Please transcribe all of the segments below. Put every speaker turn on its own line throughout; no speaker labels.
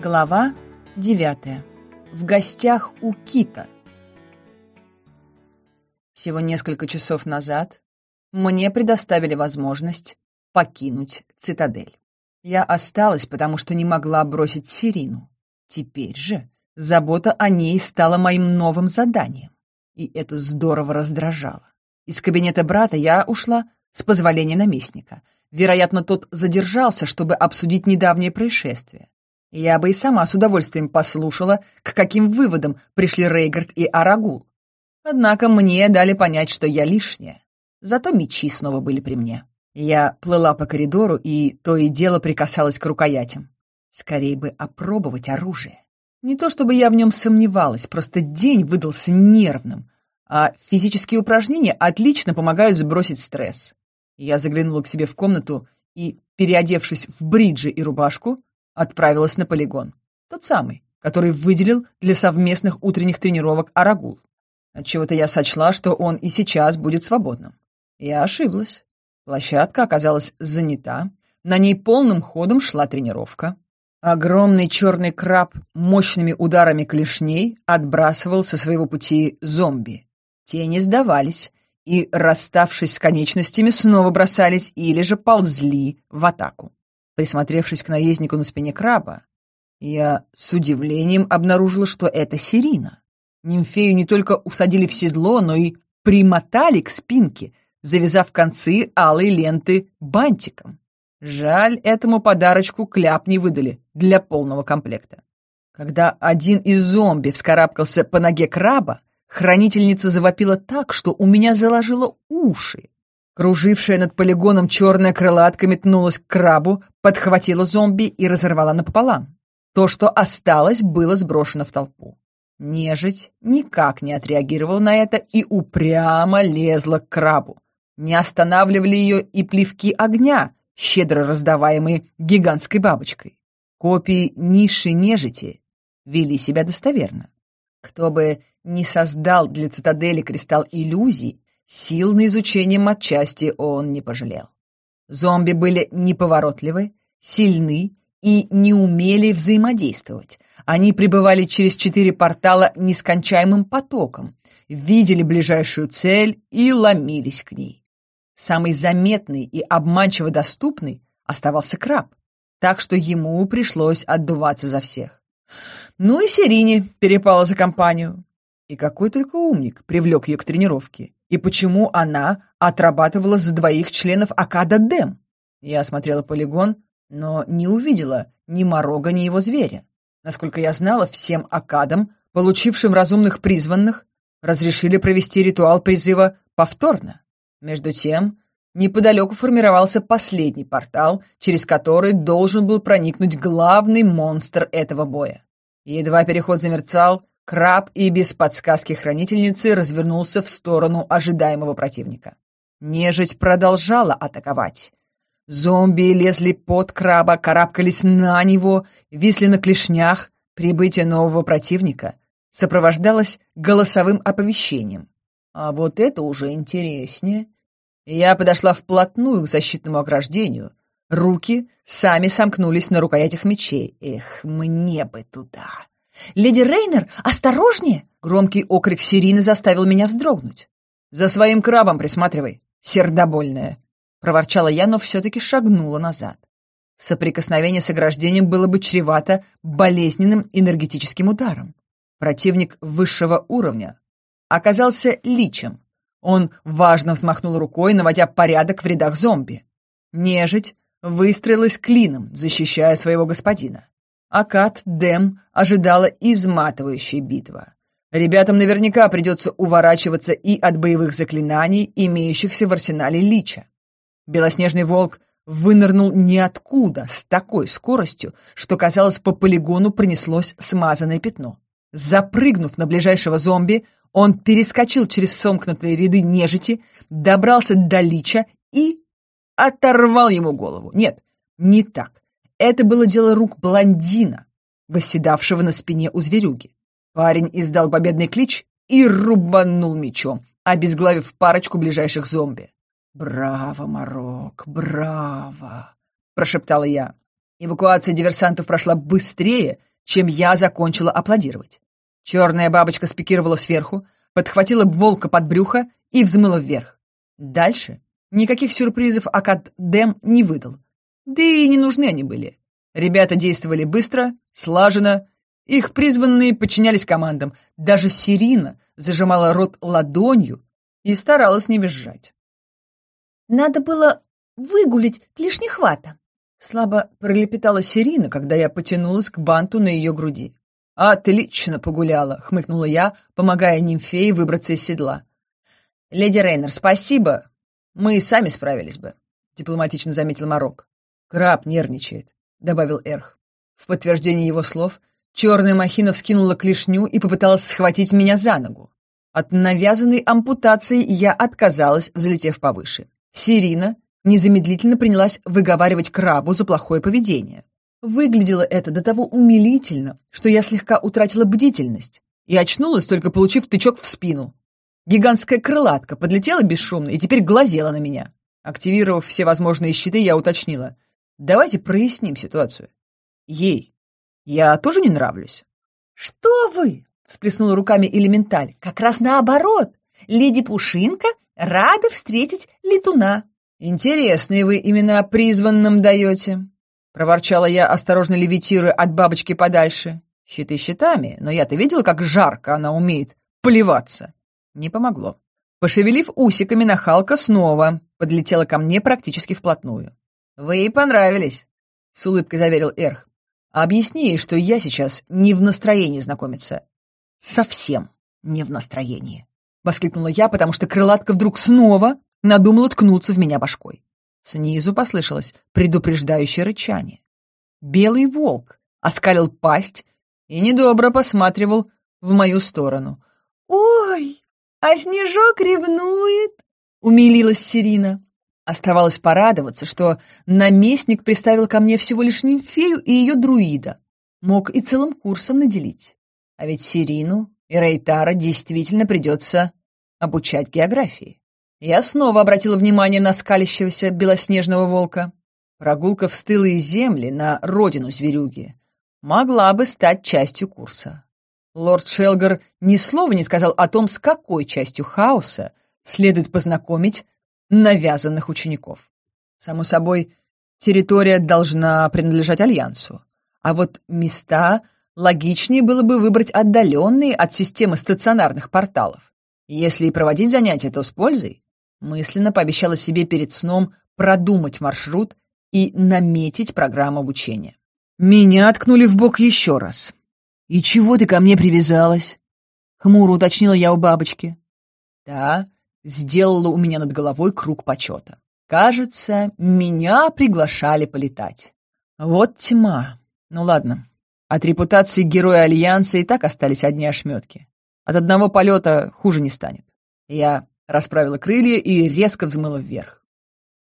Глава 9. В гостях у Кита. Всего несколько часов назад мне предоставили возможность покинуть цитадель. Я осталась, потому что не могла бросить Сирину. Теперь же забота о ней стала моим новым заданием, и это здорово раздражало. Из кабинета брата я ушла с позволения наместника. Вероятно, тот задержался, чтобы обсудить недавнее происшествие. Я бы и сама с удовольствием послушала, к каким выводам пришли Рейгард и Арагул. Однако мне дали понять, что я лишняя. Зато мечи снова были при мне. Я плыла по коридору и то и дело прикасалась к рукоятям. Скорее бы опробовать оружие. Не то чтобы я в нем сомневалась, просто день выдался нервным, а физические упражнения отлично помогают сбросить стресс. Я заглянула к себе в комнату и, переодевшись в бриджи и рубашку, отправилась на полигон. Тот самый, который выделил для совместных утренних тренировок Арагул. Отчего-то я сочла, что он и сейчас будет свободным. Я ошиблась. Площадка оказалась занята, на ней полным ходом шла тренировка. Огромный черный краб мощными ударами клешней отбрасывал со своего пути зомби. Тени сдавались и, расставшись с конечностями, снова бросались или же ползли в атаку. Присмотревшись к наезднику на спине краба, я с удивлением обнаружила, что это Сирина. Нимфею не только усадили в седло, но и примотали к спинке, завязав концы алой ленты бантиком. Жаль, этому подарочку кляп не выдали для полного комплекта. Когда один из зомби вскарабкался по ноге краба, хранительница завопила так, что у меня заложило уши. Кружившая над полигоном черная крылатка метнулась к крабу, подхватила зомби и разорвала напополам. То, что осталось, было сброшено в толпу. Нежить никак не отреагировала на это и упрямо лезла к крабу. Не останавливали ее и плевки огня, щедро раздаваемые гигантской бабочкой. Копии низшей нежити вели себя достоверно. Кто бы не создал для цитадели кристалл иллюзий, Сил на изучение матчасти он не пожалел. Зомби были неповоротливы, сильны и не умели взаимодействовать. Они пребывали через четыре портала нескончаемым потоком, видели ближайшую цель и ломились к ней. Самый заметный и обманчиво доступный оставался краб, так что ему пришлось отдуваться за всех. Ну и Серине перепала за компанию. И какой только умник привлек ее к тренировке. И почему она отрабатывала за двоих членов Акада Дэм? Я осмотрела полигон, но не увидела ни Морога, ни его зверя. Насколько я знала, всем Акадам, получившим разумных призванных, разрешили провести ритуал призыва повторно. Между тем, неподалеку формировался последний портал, через который должен был проникнуть главный монстр этого боя. Едва переход замерцал, Краб и без подсказки хранительницы развернулся в сторону ожидаемого противника. Нежить продолжала атаковать. Зомби лезли под краба, карабкались на него, висли на клешнях. Прибытие нового противника сопровождалось голосовым оповещением. А вот это уже интереснее. Я подошла вплотную к защитному ограждению. Руки сами сомкнулись на рукоятях мечей. Эх, мне бы туда! «Леди Рейнер, осторожнее!» Громкий окрик Сирины заставил меня вздрогнуть. «За своим крабом присматривай, сердобольная!» Проворчала я, но все-таки шагнула назад. Соприкосновение с ограждением было бы чревато болезненным энергетическим ударом. Противник высшего уровня оказался личем. Он важно взмахнул рукой, наводя порядок в рядах зомби. Нежить выстроилась клином, защищая своего господина. Акад Дэм ожидала изматывающая битва. Ребятам наверняка придется уворачиваться и от боевых заклинаний, имеющихся в арсенале Лича. Белоснежный волк вынырнул ниоткуда с такой скоростью, что, казалось, по полигону пронеслось смазанное пятно. Запрыгнув на ближайшего зомби, он перескочил через сомкнутые ряды нежити, добрался до Лича и оторвал ему голову. Нет, не так. Это было дело рук блондина, восседавшего на спине у зверюги. Парень издал победный клич и рубанул мечом, обезглавив парочку ближайших зомби. «Браво, Марок, браво!» — прошептала я. Эвакуация диверсантов прошла быстрее, чем я закончила аплодировать. Черная бабочка спикировала сверху, подхватила волка под брюхо и взмыла вверх. Дальше никаких сюрпризов Академ не выдал — да и не нужны они были. Ребята действовали быстро, слаженно. Их призванные подчинялись командам. Даже Сирина зажимала рот ладонью и старалась не визжать.
«Надо было выгулить лишний хвата.
— слабо пролепетала Сирина, когда я потянулась к банту на ее груди. «Отлично погуляла», — хмыкнула я, помогая нимфее выбраться из седла. «Леди Рейнер, спасибо. Мы и сами справились бы», — дипломатично заметил Марок. «Краб нервничает», — добавил Эрх. В подтверждение его слов черная махина вскинула клешню и попыталась схватить меня за ногу. От навязанной ампутации я отказалась, взлетев повыше. Сирина незамедлительно принялась выговаривать крабу за плохое поведение. Выглядело это до того умилительно, что я слегка утратила бдительность и очнулась, только получив тычок в спину. Гигантская крылатка подлетела бесшумно и теперь глазела на меня. Активировав все возможные щиты, я уточнила — Давайте проясним ситуацию. Ей. Я тоже не нравлюсь.
Что вы? Всплеснула руками элементаль. Как раз наоборот. Леди Пушинка рада встретить летуна.
Интересные вы имена призванным даете. Проворчала я, осторожно левитируя от бабочки подальше. Щиты щитами, но я-то видела, как жарко она умеет плеваться. Не помогло. Пошевелив усиками, нахалка снова подлетела ко мне практически вплотную. «Вы ей понравились», — с улыбкой заверил Эрх. «Объясни ей, что я сейчас не в настроении знакомиться». «Совсем не в настроении», — воскликнула я, потому что крылатка вдруг снова надумала ткнуться в меня башкой. Снизу послышалось предупреждающее рычание. Белый волк оскалил пасть и недобро посматривал в мою сторону.
«Ой, а Снежок ревнует!» — умилилась Сирина.
Оставалось порадоваться, что наместник приставил ко мне всего лишь нимфею и ее друида. Мог и целым курсом наделить. А ведь Сирину и Рейтара действительно придется обучать географии. Я снова обратила внимание на скалящегося белоснежного волка. Прогулка в стылые земли на родину зверюги могла бы стать частью курса. Лорд Шелгар ни слова не сказал о том, с какой частью хаоса следует познакомить навязанных учеников. Само собой, территория должна принадлежать Альянсу. А вот места логичнее было бы выбрать отдаленные от системы стационарных порталов. Если и проводить занятия, то с пользой. Мысленно пообещала себе перед сном продумать маршрут и наметить программу обучения. Меня ткнули в бок еще раз. «И чего ты ко мне привязалась?» — хмуро уточнила я у бабочки. «Да, сделала у меня над головой круг почета. Кажется, меня приглашали полетать. Вот тьма. Ну ладно. От репутации героя Альянса и так остались одни ошметки. От одного полета хуже не станет. Я расправила крылья и резко взмыла вверх.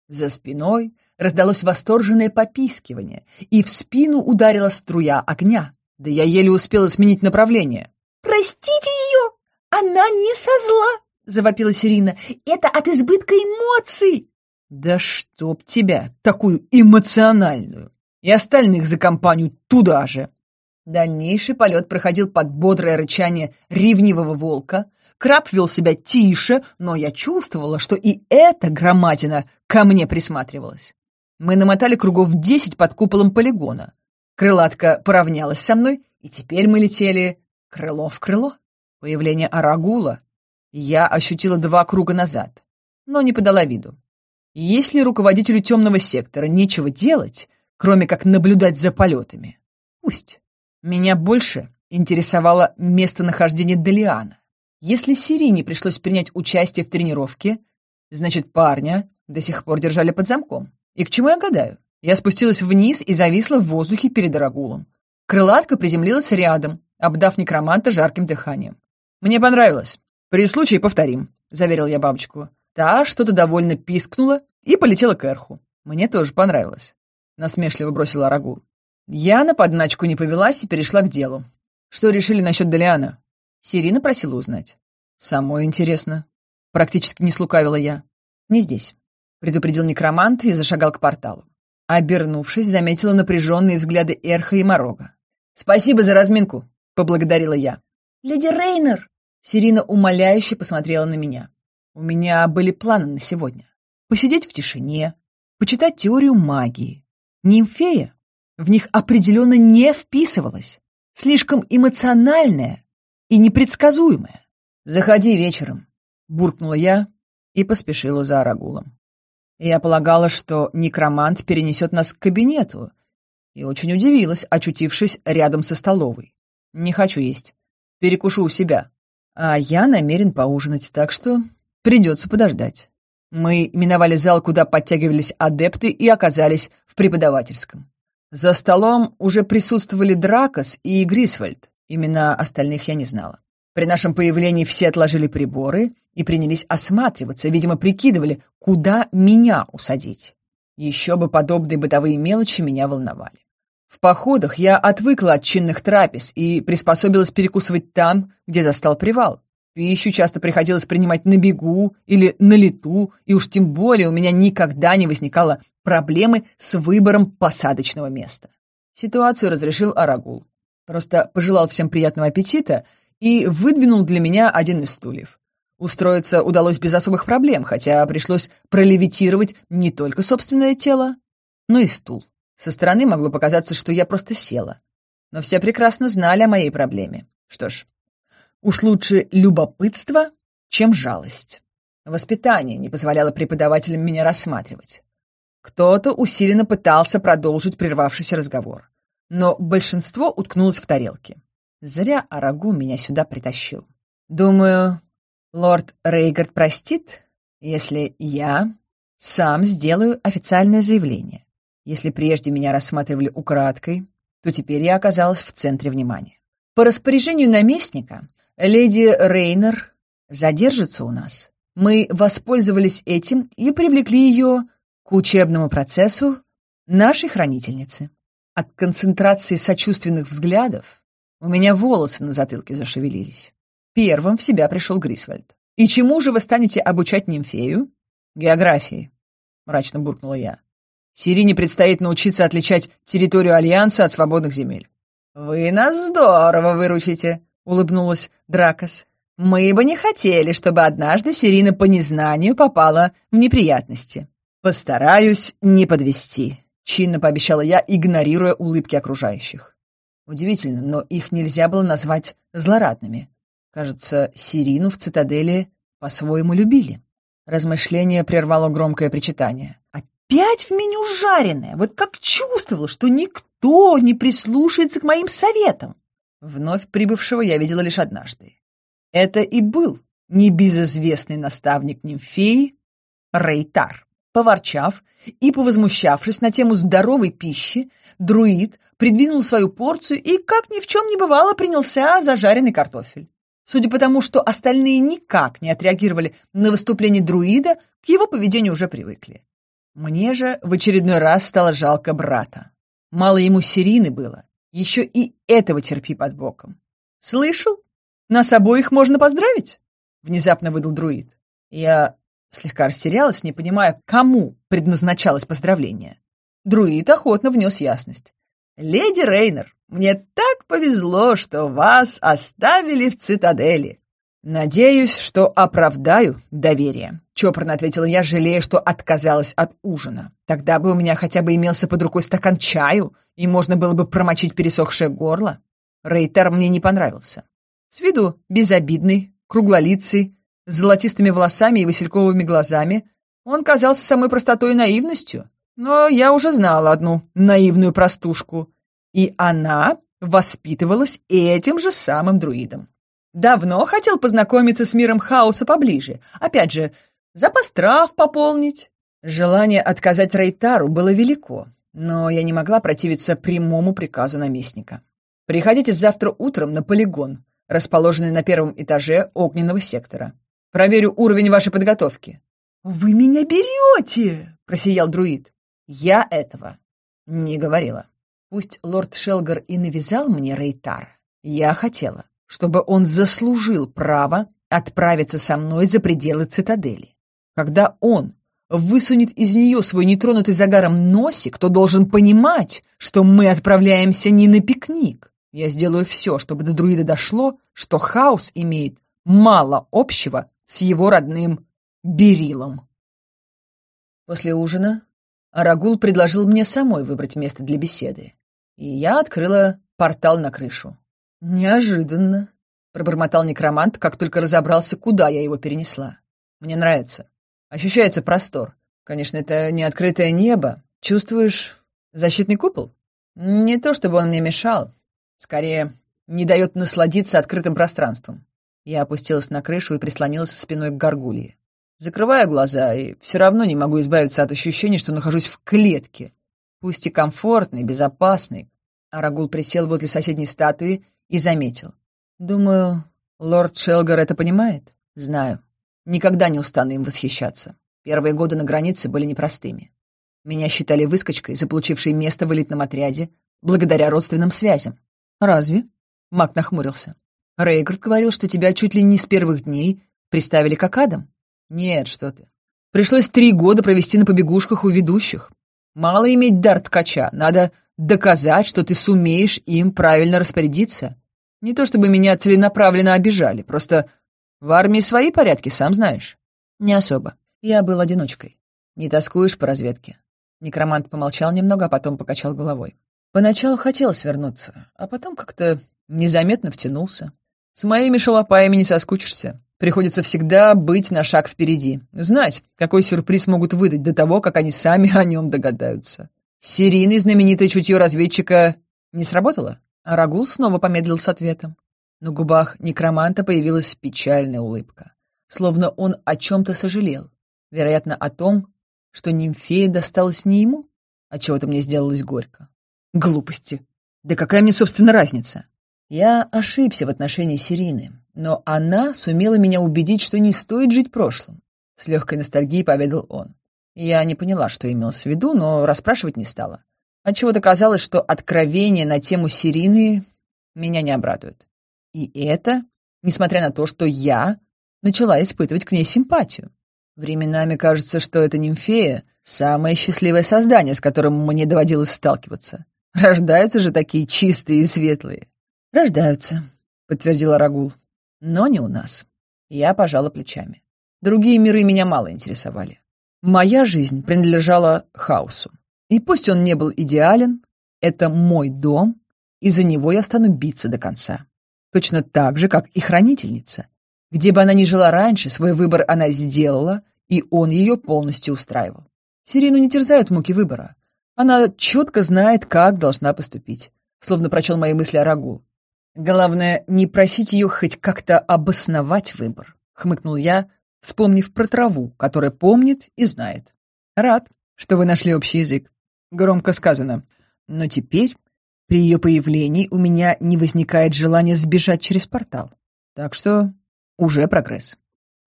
За спиной раздалось восторженное попискивание, и в спину ударила струя огня. Да я еле успела сменить направление.
«Простите ее! Она не со зла!» — завопила Сирина. «Это от избытка эмоций!»
«Да чтоб тебя, такую эмоциональную! И остальных за компанию туда же!» Дальнейший полет проходил под бодрое рычание ревнивого волка. Краб вел себя тише, но я чувствовала, что и эта громадина ко мне присматривалась. Мы намотали кругов десять под куполом полигона. Крылатка поравнялась со мной, и теперь мы летели крыло в крыло. Появление Арагула я ощутила два круга назад, но не подала виду. Если руководителю темного сектора нечего делать, кроме как наблюдать за полетами, пусть. Меня больше интересовало местонахождение Делиана. Если Сирине пришлось принять участие в тренировке, значит, парня до сих пор держали под замком. И к чему я гадаю? Я спустилась вниз и зависла в воздухе перед Рагулом. Крылатка приземлилась рядом, обдав некроманта жарким дыханием. Мне понравилось. «При случае повторим», — заверил я бабочку. Та что-то довольно пискнула и полетела к Эрху. Мне тоже понравилось. Насмешливо бросила Рагу. Я на подначку не повелась и перешла к делу. Что решили насчет Делиана? Сирина просила узнать. Самое интересно. Практически не слукавила я. Не здесь. Предупредил некромант и зашагал к порталу. Обернувшись, заметила напряженные взгляды Эрха и Морога. «Спасибо за разминку», — поблагодарила я.
«Леди Рейнер!»
Сирина умоляюще посмотрела на меня. У меня были планы на сегодня. Посидеть в тишине, почитать теорию магии. Нимфея в них определенно не вписывалась. Слишком эмоциональная и непредсказуемая. «Заходи вечером», — буркнула я и поспешила за Арагулом. Я полагала, что некромант перенесет нас к кабинету, и очень удивилась, очутившись рядом со столовой. «Не хочу есть. Перекушу у себя», а я намерен поужинать, так что придется подождать. Мы миновали зал, куда подтягивались адепты и оказались в преподавательском. За столом уже присутствовали Дракос и Грисвальд. Имена остальных я не знала. При нашем появлении все отложили приборы и принялись осматриваться, видимо, прикидывали, куда меня усадить. Еще бы подобные бытовые мелочи меня волновали. В походах я отвыкла от чинных трапез и приспособилась перекусывать там, где застал привал. Пищу часто приходилось принимать на бегу или на лету, и уж тем более у меня никогда не возникало проблемы с выбором посадочного места. Ситуацию разрешил Арагул. Просто пожелал всем приятного аппетита и выдвинул для меня один из стульев. Устроиться удалось без особых проблем, хотя пришлось пролевитировать не только собственное тело, но и стул. Со стороны могло показаться, что я просто села. Но все прекрасно знали о моей проблеме. Что ж, уж лучше любопытство, чем жалость. Воспитание не позволяло преподавателям меня рассматривать. Кто-то усиленно пытался продолжить прервавшийся разговор. Но большинство уткнулось в тарелки. Зря Арагу меня сюда притащил. Думаю, лорд Рейгард простит, если я сам сделаю официальное заявление. Если прежде меня рассматривали украдкой, то теперь я оказалась в центре внимания. По распоряжению наместника, леди Рейнер задержится у нас. Мы воспользовались этим и привлекли ее к учебному процессу нашей хранительницы. От концентрации сочувственных взглядов у меня волосы на затылке зашевелились. Первым в себя пришел Грисвальд. «И чему же вы станете обучать нимфею?» «Географии», — мрачно буркнула я. Сирине предстоит научиться отличать территорию Альянса от свободных земель». «Вы нас здорово выручите», — улыбнулась Дракос. «Мы бы не хотели, чтобы однажды Сирина по незнанию попала в неприятности». «Постараюсь не подвести», — чинно пообещала я, игнорируя улыбки окружающих. Удивительно, но их нельзя было назвать злорадными. Кажется, Сирину в цитадели по-своему любили. Размышление прервало громкое причитание опять в меню жареное. Вот как чувствовал, что никто не прислушается к моим советам. Вновь прибывшего я видела лишь однажды. Это и был небезызвестный наставник нимфеи Рейтар. Поворчав и повозмущавшись на тему здоровой пищи, друид придвинул свою порцию и, как ни в чем не бывало, принялся за жареный картофель. Судя по тому, что остальные никак не отреагировали на выступление друида, к его поведению уже привыкли. Мне же в очередной раз стало жалко брата. Мало ему серины было, еще и этого терпи под боком. «Слышал? Нас обоих можно поздравить?» — внезапно выдал друид. Я слегка растерялась, не понимая, кому предназначалось поздравление. Друид охотно внес ясность. «Леди Рейнер, мне так повезло, что вас оставили в цитадели. Надеюсь, что оправдаю доверие» чопорно ответила я, жалея, что отказалась от ужина. Тогда бы у меня хотя бы имелся под рукой стакан чаю, и можно было бы промочить пересохшее горло. Рейтер мне не понравился. С виду безобидный, круглолицый, с золотистыми волосами и васильковыми глазами. Он казался самой простотой и наивностью. Но я уже знала одну наивную простушку. И она воспитывалась этим же самым друидом. Давно хотел познакомиться с миром хаоса поближе. Опять же, запас трав пополнить. Желание отказать Рейтару было велико, но я не могла противиться прямому приказу наместника. «Приходите завтра утром на полигон, расположенный на первом этаже огненного сектора. Проверю уровень вашей подготовки». «Вы меня берете!» — просиял друид. «Я этого не говорила. Пусть лорд Шелгар и навязал мне Рейтар, я хотела, чтобы он заслужил право отправиться со мной за пределы цитадели. Когда он высунет из нее свой нетронутый загаром носик, то должен понимать, что мы отправляемся не на пикник. Я сделаю все, чтобы до друида дошло, что хаос имеет мало общего с его родным Берилом. После ужина Арагул предложил мне самой выбрать место для беседы, и я открыла портал на крышу. «Неожиданно», — пробормотал некромант, как только разобрался, куда я его перенесла. «Мне нравится. Ощущается простор. Конечно, это не открытое небо. Чувствуешь защитный купол? Не то чтобы он мне мешал. Скорее, не дает насладиться открытым пространством. Я опустилась на крышу и прислонилась спиной к горгулье. Закрываю глаза и все равно не могу избавиться от ощущения, что нахожусь в клетке. Пусть и комфортной, безопасной. Арагул присел возле соседней статуи и заметил. Думаю, лорд Шелгар это понимает? Знаю. Никогда не устану им восхищаться. Первые годы на границе были непростыми. Меня считали выскочкой, заполучившей место в элитном отряде, благодаря родственным связям. «Разве?» — Мак нахмурился. «Рейгард говорил, что тебя чуть ли не с первых дней приставили к Акадам». «Нет, что ты. Пришлось три года провести на побегушках у ведущих. Мало иметь дар ткача, надо доказать, что ты сумеешь им правильно распорядиться. Не то чтобы меня целенаправленно обижали, просто в армии свои порядки, сам знаешь. Не особо. Я был одиночкой. Не тоскуешь по разведке. Некромант помолчал немного, а потом покачал головой. Поначалу хотел свернуться, а потом как-то незаметно втянулся. С моими шалопаями не соскучишься. Приходится всегда быть на шаг впереди. Знать, какой сюрприз могут выдать до того, как они сами о нем догадаются. Серийный знаменитое чутье разведчика не сработало? А Рагул снова помедлил с ответом. На губах некроманта появилась печальная улыбка, словно он о чем-то сожалел, вероятно, о том, что нимфея досталась не ему, а чего-то мне сделалось горько. Глупости. Да какая мне, собственно, разница? Я ошибся в отношении Сирины, но она сумела меня убедить, что не стоит жить прошлым. С легкой ностальгией поведал он. Я не поняла, что имелось в виду, но расспрашивать не стала. Отчего-то казалось, что откровения на тему Сирины меня не обрадуют. И это, несмотря на то, что я начала испытывать к ней симпатию. Временами кажется, что эта нимфея — самое счастливое создание, с которым мне доводилось сталкиваться. Рождаются же такие чистые и светлые. «Рождаются», — подтвердила Рагул. «Но не у нас». Я пожала плечами. Другие миры меня мало интересовали. Моя жизнь принадлежала хаосу. И пусть он не был идеален, это мой дом, и за него я стану биться до конца точно так же, как и хранительница. Где бы она ни жила раньше, свой выбор она сделала, и он ее полностью устраивал. Сирину не терзают муки выбора. Она четко знает, как должна поступить, словно прочел мои мысли о Рагул. Главное, не просить ее хоть как-то обосновать выбор, хмыкнул я, вспомнив про траву, которая помнит и знает. Рад, что вы нашли общий язык. Громко сказано. Но теперь при ее появлении у меня не возникает желания сбежать через портал. Так что уже прогресс.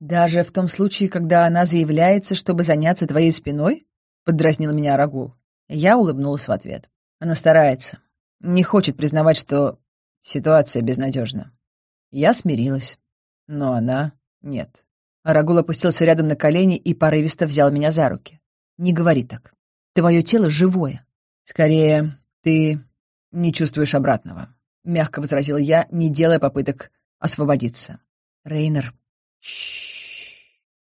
«Даже в том случае, когда она заявляется, чтобы заняться твоей спиной?» — поддразнил меня Рагул. Я улыбнулась в ответ. Она старается. Не хочет признавать, что ситуация безнадежна. Я смирилась. Но она нет. Рагул опустился рядом на колени и порывисто взял меня за руки. «Не говори так. Твое тело живое. Скорее, ты не чувствуешь обратного», — мягко возразил я, не делая попыток освободиться. «Рейнер...»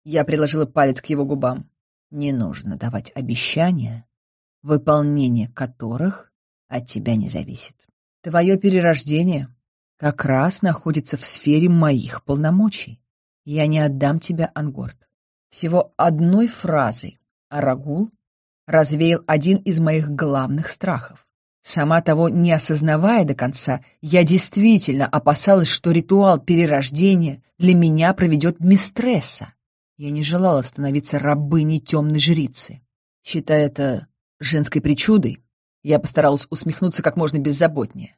Я приложила палец к его губам. «Не нужно давать обещания, выполнение которых от тебя не зависит. Твое перерождение как раз находится в сфере моих полномочий. Я не отдам тебя, Ангорд. Всего одной фразой Арагул развеял один из моих главных страхов. Сама того не осознавая до конца, я действительно опасалась, что ритуал перерождения для меня проведет мистресса. Я не желала становиться рабыней темной жрицы. Считая это женской причудой, я постаралась усмехнуться как можно беззаботнее.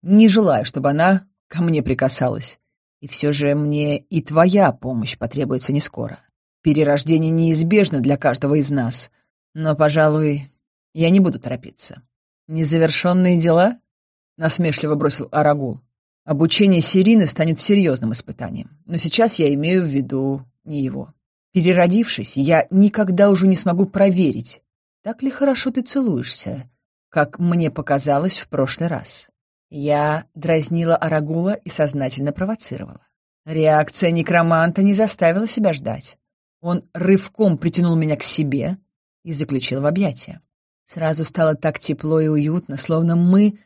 Не желаю, чтобы она ко мне прикасалась. И все же мне и твоя помощь потребуется не скоро. Перерождение неизбежно для каждого из нас, но, пожалуй, я не буду торопиться. «Незавершенные дела?» — насмешливо бросил Арагул. «Обучение Сирины станет серьезным испытанием, но сейчас я имею в виду не его. Переродившись, я никогда уже не смогу проверить, так ли хорошо ты целуешься, как мне показалось в прошлый раз». Я дразнила Арагула и сознательно провоцировала. Реакция некроманта не заставила себя ждать. Он рывком притянул меня к себе и заключил в объятия. Сразу стало так тепло и уютно, словно мы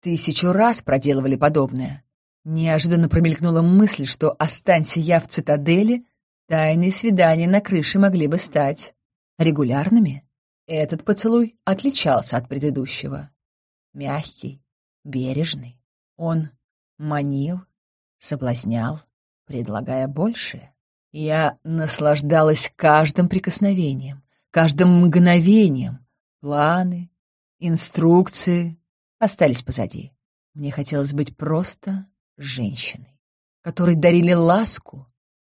тысячу раз проделывали подобное. Неожиданно промелькнула мысль, что «останься я в цитадели», тайные свидания на крыше могли бы стать регулярными. Этот поцелуй отличался от предыдущего. Мягкий, бережный. Он манил, соблазнял, предлагая большее. Я наслаждалась каждым прикосновением, каждым мгновением, Планы, инструкции остались позади. Мне хотелось быть просто женщиной, которой дарили ласку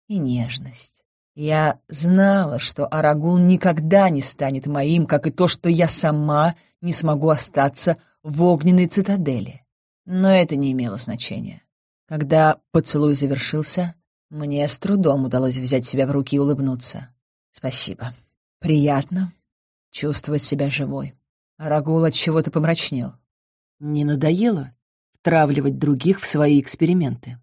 и нежность. Я знала, что Арагул никогда не станет моим, как и то, что я сама не смогу остаться в огненной цитадели. Но это не имело значения. Когда поцелуй завершился, мне с трудом удалось взять себя в руки и улыбнуться. «Спасибо. Приятно, чувствовать себя живой. Рагул чего-то помрачнел. Не надоело втравливать других в свои эксперименты?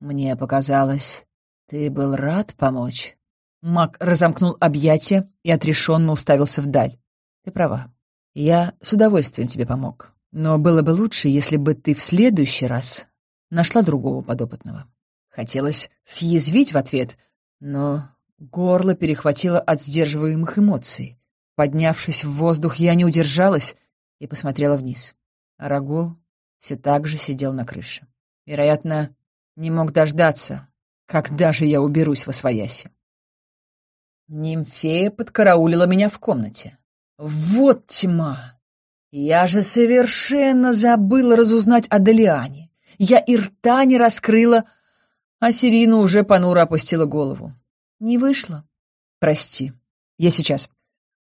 Мне показалось, ты был рад помочь. Мак разомкнул объятия и отрешенно уставился вдаль. Ты права. Я с удовольствием тебе помог. Но было бы лучше, если бы ты в следующий раз нашла другого подопытного. Хотелось съязвить в ответ, но горло перехватило от сдерживаемых эмоций. Поднявшись в воздух, я не удержалась и посмотрела вниз. Арагул все так же сидел на крыше. Вероятно, не мог дождаться, когда же я уберусь во свояси. Нимфея подкараулила меня в комнате. Вот тьма! Я же совершенно забыла разузнать о Делиане. Я и рта не раскрыла, а Сирина уже понуро опустила голову. Не вышло. Прости. Я сейчас.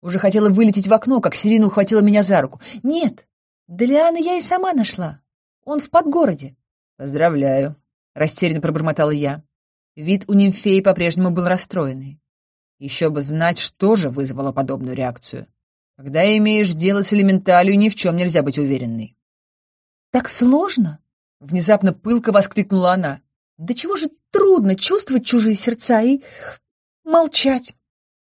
Уже хотела вылететь в окно, как Сирина ухватила меня за руку. «Нет, Делиана я и сама нашла. Он в подгороде». «Поздравляю», — растерянно пробормотала я. Вид у нимфеи по-прежнему был расстроенный. Еще бы знать, что же вызвало подобную реакцию. Когда имеешь дело с элементалью, ни в чем нельзя быть уверенной. «Так сложно?» — внезапно пылко воскликнула она. «Да чего же трудно чувствовать чужие сердца и молчать?»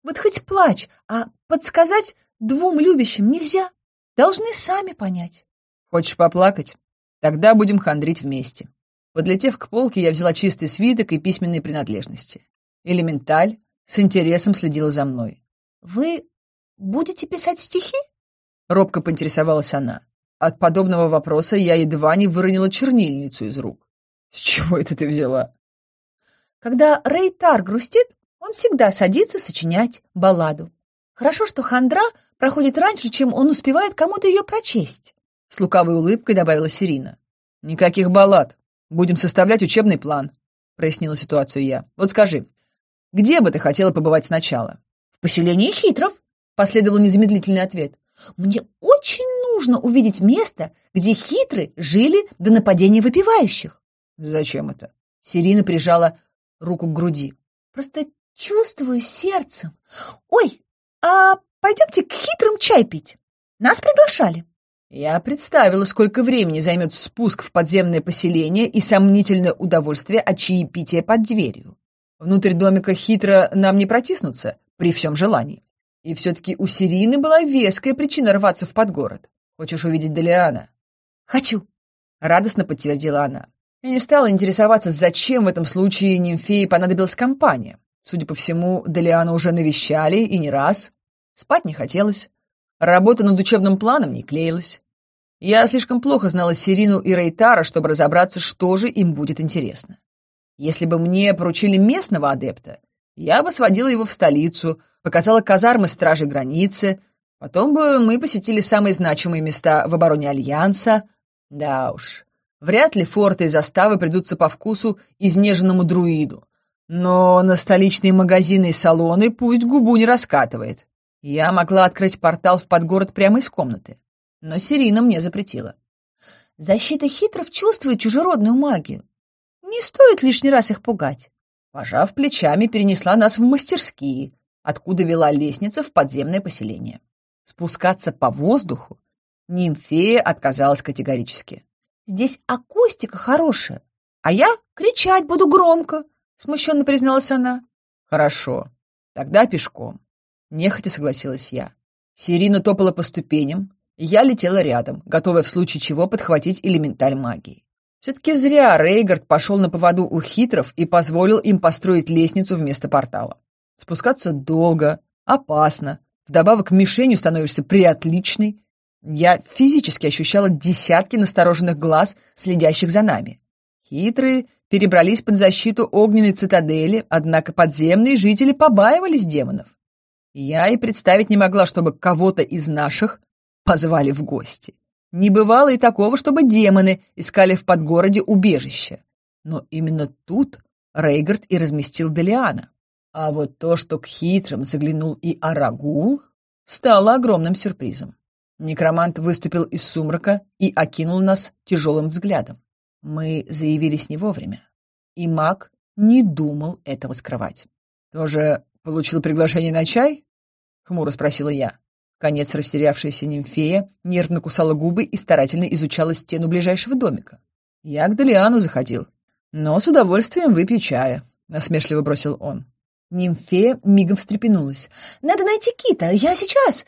Вот хоть плачь, а подсказать двум любящим нельзя. Должны сами понять. Хочешь поплакать? Тогда будем хандрить вместе. Подлетев к полке, я взяла чистый свиток и письменные принадлежности. Элементаль с интересом следила за мной.
«Вы будете писать стихи?»
Робко поинтересовалась она. От подобного вопроса я едва не выронила чернильницу из рук. «С чего это ты взяла?»
Когда Рейтар грустит, он всегда садится сочинять балладу. Хорошо, что хандра проходит раньше, чем он успевает кому-то ее прочесть.
С лукавой улыбкой добавила Сирина. «Никаких баллад. Будем составлять учебный план», — прояснила ситуацию я. «Вот скажи, где бы ты хотела побывать сначала?»
«В поселении хитров», — последовал незамедлительный ответ. «Мне очень нужно увидеть место, где хитры жили до нападения выпивающих».
«Зачем это?» Сирина прижала руку к груди.
«Просто чувствую сердцем. Ой, а пойдемте к хитрым чай пить. Нас приглашали.
Я представила, сколько времени займет спуск в подземное поселение и сомнительное удовольствие от чаепития под дверью. Внутрь домика хитро нам не протиснуться, при всем желании. И все-таки у Сирины была веская причина рваться в подгород. Хочешь увидеть Далиана?
Хочу, —
радостно подтвердила она. Я не стала интересоваться, зачем в этом случае нимфеи понадобилась компания. Судя по всему, Делиана уже навещали и не раз. Спать не хотелось. Работа над учебным планом не клеилась. Я слишком плохо знала Сирину и Рейтара, чтобы разобраться, что же им будет интересно. Если бы мне поручили местного адепта, я бы сводила его в столицу, показала казармы стражи границы, потом бы мы посетили самые значимые места в обороне Альянса. Да уж, вряд ли форты и заставы придутся по вкусу изнеженному друиду. Но на столичные магазины и салоны пусть губу не раскатывает. Я могла открыть портал в подгород прямо из комнаты. Но Сирина мне запретила.
Защита хитров чувствует чужеродную магию. Не стоит лишний раз их пугать.
Пожав плечами, перенесла нас в мастерские, откуда вела лестница в подземное поселение. Спускаться по воздуху нимфея отказалась категорически.
«Здесь акустика хорошая, а я кричать буду громко, смущенно призналась она.
Хорошо, тогда пешком. Нехотя согласилась я. Сирина топала по ступеням, я летела рядом, готовая в случае чего подхватить элементарь магии. Все-таки зря Рейгард пошел на поводу у хитров и позволил им построить лестницу вместо портала. Спускаться долго, опасно. Вдобавок мишенью становишься приотличной. Я физически ощущала десятки настороженных глаз, следящих за нами. Хитрые перебрались под защиту огненной цитадели, однако подземные жители побаивались демонов. Я и представить не могла, чтобы кого-то из наших позвали в гости. Не бывало и такого, чтобы демоны искали в подгороде убежище. Но именно тут Рейгард и разместил Делиана. А вот то, что к хитрым заглянул и Арагул, стало огромным сюрпризом. Некромант выступил из сумрака и окинул нас тяжелым взглядом. Мы заявились не вовремя, и маг не думал этого скрывать. «Тоже получил приглашение на чай?» — хмуро спросила я. Конец растерявшаяся нимфея нервно кусала губы и старательно изучала стену ближайшего домика. «Я к Делиану заходил, но с удовольствием выпью чая», — насмешливо бросил он. Нимфея мигом встрепенулась. «Надо найти кита, я сейчас!»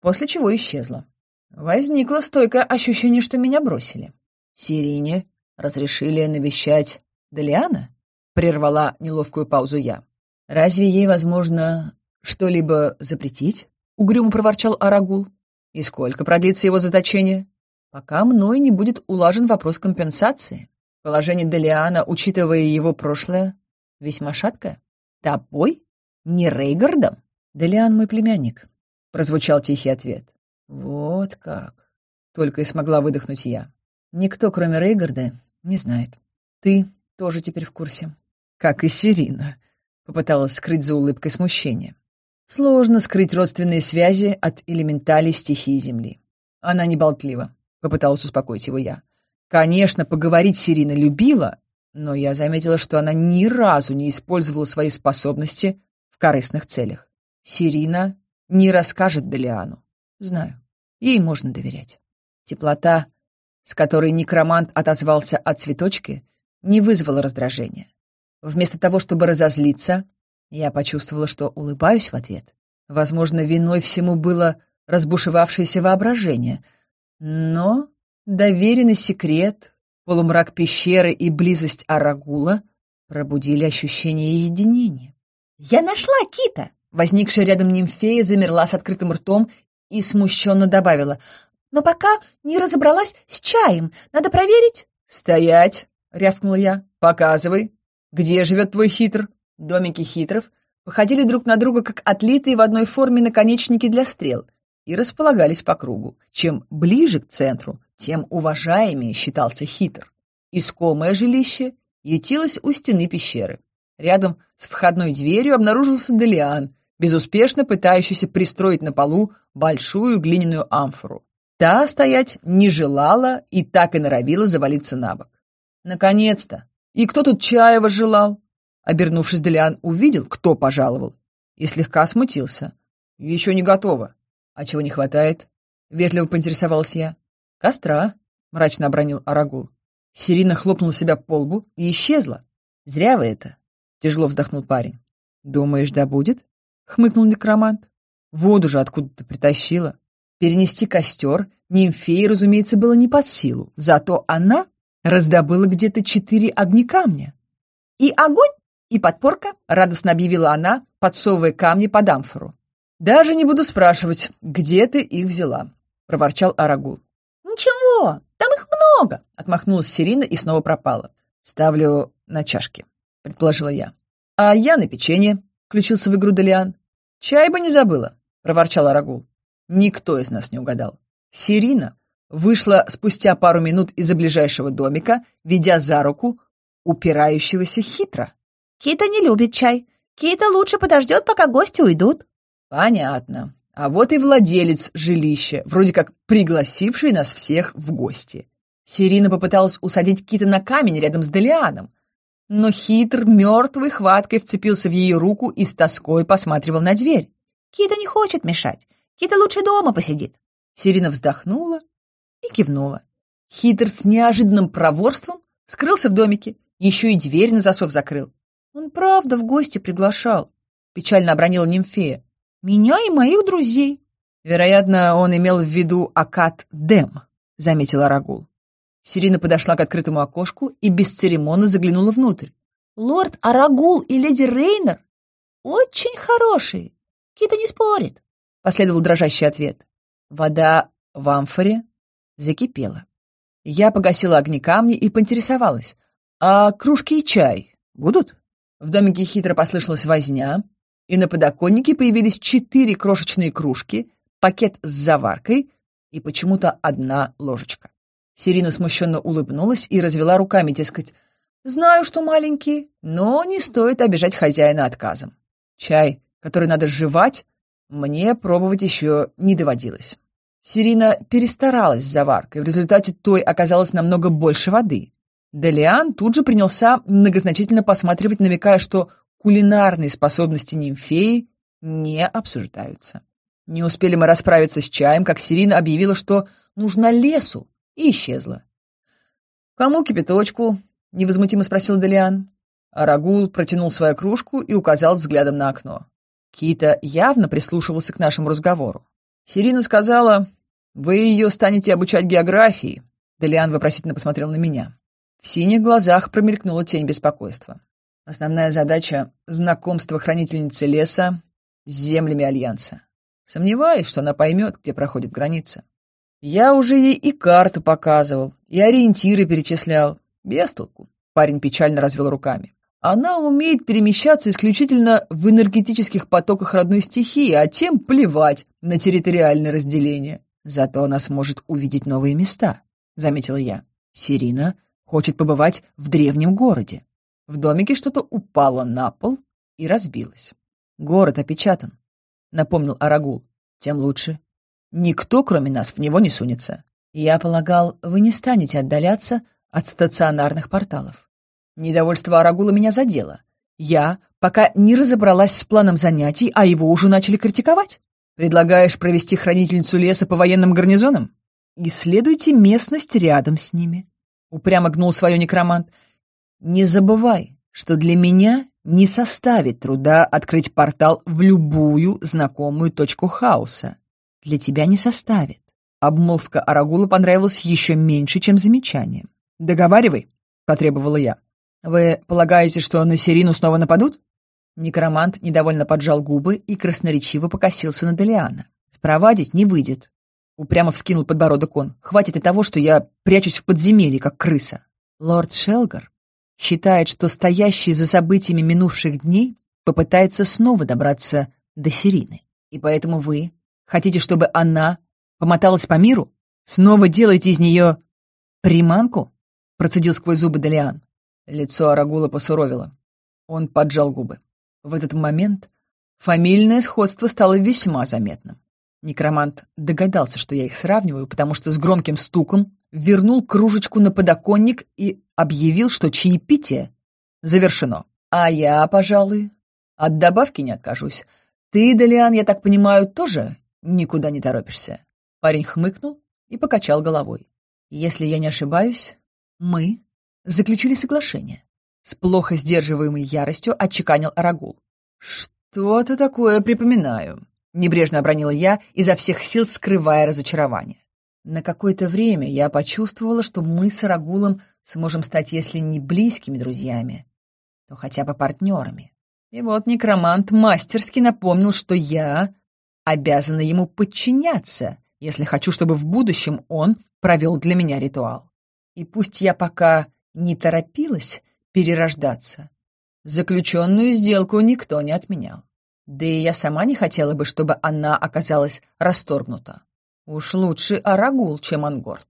После чего исчезла. Возникло стойкое ощущение, что меня бросили. Сирине разрешили навещать Делиана?» — прервала неловкую паузу я. «Разве ей возможно что-либо запретить?» — угрюмо проворчал Арагул. «И сколько продлится его заточение?» «Пока мной не будет улажен вопрос компенсации. Положение Делиана, учитывая его прошлое, весьма шаткое. Тобой? Не Рейгардом?» «Делиан мой племянник», — прозвучал тихий ответ. «Вот как!» — только и смогла выдохнуть я. Никто, кроме Рейгарда, не знает. Ты тоже теперь в курсе. Как и Сирина. Попыталась скрыть за улыбкой смущение. Сложно скрыть родственные связи от элементалей стихии Земли. Она не болтлива. Попыталась успокоить его я. Конечно, поговорить Сирина любила, но я заметила, что она ни разу не использовала свои способности в корыстных целях. Сирина не расскажет Делиану. Знаю, ей можно доверять. Теплота с которой некромант отозвался от цветочки не вызвало раздражения. Вместо того, чтобы разозлиться, я почувствовала, что улыбаюсь в ответ. Возможно, виной всему было разбушевавшееся воображение, но доверенный секрет, полумрак пещеры и близость Арагула пробудили ощущение единения. «Я нашла кита!» Возникшая рядом нимфея замерла с открытым ртом и смущенно добавила но пока не разобралась с чаем. Надо проверить». «Стоять!» — рявкнула я. «Показывай. Где живет твой хитр?» Домики хитров походили друг на друга, как отлитые в одной форме наконечники для стрел, и располагались по кругу. Чем ближе к центру, тем уважаемее считался хитр. Искомое жилище ютилось у стены пещеры. Рядом с входной дверью обнаружился Делиан, безуспешно пытающийся пристроить на полу большую глиняную амфору. Та стоять не желала и так и норовила завалиться на бок. «Наконец-то! И кто тут Чаева желал?» Обернувшись, Делиан увидел, кто пожаловал, и слегка смутился. «Еще не готово. А чего не хватает?» — вежливо поинтересовался я. «Костра», — мрачно обронил Арагул. Сирина хлопнула себя по лбу и исчезла. «Зря вы это!» — тяжело вздохнул парень. «Думаешь, да будет?» — хмыкнул некромант. «Воду же откуда-то притащила. Перенести костер нимфеи, разумеется, было не под силу, зато она раздобыла где-то четыре огнекамня. «И огонь, и подпорка», — радостно объявила она, подсовывая камни под амфору. «Даже не буду спрашивать, где ты их взяла», — проворчал Арагул.
«Ничего, там их много», —
отмахнулась Сирина и снова пропала. «Ставлю на чашки», — предположила я. «А я на печенье», — включился в игру Делиан. «Чай бы не забыла», — проворчал Арагул. Никто из нас не угадал. Сирина вышла спустя пару минут из-за ближайшего домика, ведя за руку упирающегося хитро.
«Кита не любит чай. Кита лучше подождет, пока гости уйдут».
«Понятно. А вот и владелец жилища, вроде как пригласивший нас всех в гости». Сирина попыталась усадить Кита на камень рядом с Делианом, но хитр мертвой хваткой вцепился в ее руку и с тоской посматривал на дверь.
«Кита не хочет мешать. Хита лучше дома посидит.
Сирина вздохнула и кивнула. Хитер с неожиданным проворством скрылся в домике, еще и дверь на засов закрыл.
«Он правда в гости приглашал», — печально обронила нимфея. «Меня и моих друзей».
«Вероятно, он имел в виду Акад Дем. — заметила Рагул. Сирина подошла к открытому окошку и без бесцеремонно заглянула внутрь.
«Лорд Арагул и леди Рейнер очень хорошие. Кита не спорит. Последовал дрожащий ответ.
Вода в амфоре закипела. Я погасила огни камни и поинтересовалась. «А кружки и чай будут?» В домике хитро послышалась возня, и на подоконнике появились четыре крошечные кружки, пакет с заваркой и почему-то одна ложечка. Сирина смущенно улыбнулась и развела руками, дескать, «Знаю, что маленький, но не стоит обижать хозяина отказом. Чай, который надо жевать, мне пробовать еще не доводилось. Сирина перестаралась с заваркой, в результате той оказалось намного больше воды. Делиан тут же принялся многозначительно посматривать, намекая, что кулинарные способности нимфеи не обсуждаются. Не успели мы расправиться с чаем, как Сирина объявила, что нужна лесу, и исчезла. «Кому кипяточку?» — невозмутимо спросил Делиан. Арагул протянул свою кружку и указал взглядом на окно. Кита явно прислушивался к нашему разговору. Сирина сказала, «Вы ее станете обучать географии». Делиан вопросительно посмотрел на меня. В синих глазах промелькнула тень беспокойства. Основная задача — знакомство хранительницы леса с землями Альянса. Сомневаюсь, что она поймет, где проходит граница. Я уже ей и карту показывал, и ориентиры перечислял. Без толку. Парень печально развел руками. Она умеет перемещаться исключительно в энергетических потоках родной стихии, а тем плевать на территориальное разделение. Зато она сможет увидеть новые места, — заметила я. Сирина хочет побывать в древнем городе. В домике что-то упало на пол и разбилось. Город опечатан, — напомнил Арагул. Тем лучше. Никто, кроме нас, в него не сунется. Я полагал, вы не станете отдаляться от стационарных порталов. Недовольство Арагула меня задело. Я пока не разобралась с планом занятий, а его уже начали критиковать. Предлагаешь провести хранительницу леса по военным гарнизонам? Исследуйте местность рядом с ними. Упрямо гнул свое некромант. Не забывай, что для меня не составит труда открыть портал в любую знакомую точку хаоса. Для тебя не составит. Обмолвка Арагула понравилась еще меньше, чем замечание. «Договаривай», — потребовала я. «Вы полагаете, что на Сирину снова нападут?» Некромант недовольно поджал губы и красноречиво покосился на Делиана. «Спровадить не выйдет». Упрямо вскинул подбородок он. «Хватит и того, что я прячусь в подземелье, как крыса». Лорд Шелгар считает, что стоящий за событиями минувших дней попытается снова добраться до Сирины. И поэтому вы хотите, чтобы она помоталась по миру? Снова делаете из нее приманку?» Процедил сквозь зубы Делиан. Лицо Арагула посуровило. Он поджал губы. В этот момент фамильное сходство стало весьма заметным. Некромант догадался, что я их сравниваю, потому что с громким стуком вернул кружечку на подоконник и объявил, что чаепитие завершено. А я, пожалуй, от добавки не откажусь. Ты, Делиан, я так понимаю, тоже никуда не торопишься. Парень хмыкнул и покачал головой. Если я не ошибаюсь, мы заключили соглашение. С плохо сдерживаемой яростью отчеканил Арагул. «Что-то такое припоминаю», — небрежно обронила я, изо всех сил скрывая разочарование. На какое-то время я почувствовала, что мы с Арагулом сможем стать, если не близкими друзьями, то хотя бы партнерами. И вот некромант мастерски напомнил, что я обязана ему подчиняться, если хочу, чтобы в будущем он провел для меня ритуал. И пусть я пока не торопилась перерождаться, заключенную сделку никто не отменял. Да и я сама не хотела бы, чтобы она оказалась расторгнута. Уж лучше Арагул, чем Ангорд.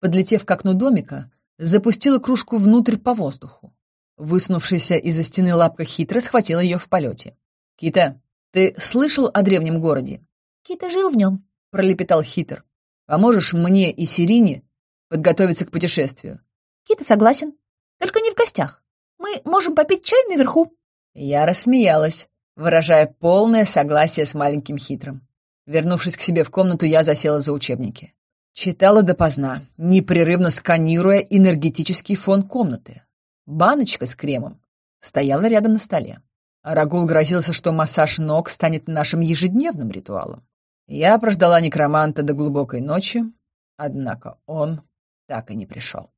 Подлетев к окну домика, запустила кружку внутрь по воздуху. Выснувшаяся из-за стены лапка хитро схватила ее в полете. «Кита, ты слышал о древнем городе?»
«Кита жил в нем», —
пролепетал хитр. «Поможешь мне и Сирине подготовиться к путешествию?
Кита согласен. Только не в гостях. Мы можем попить чай наверху».
Я рассмеялась, выражая полное согласие с маленьким хитрым. Вернувшись к себе в комнату, я засела за учебники. Читала допоздна, непрерывно сканируя энергетический фон комнаты. Баночка с кремом стояла рядом на столе. Рагул грозился, что массаж ног станет нашим ежедневным ритуалом. Я прождала некроманта до глубокой ночи, однако он так и не пришел.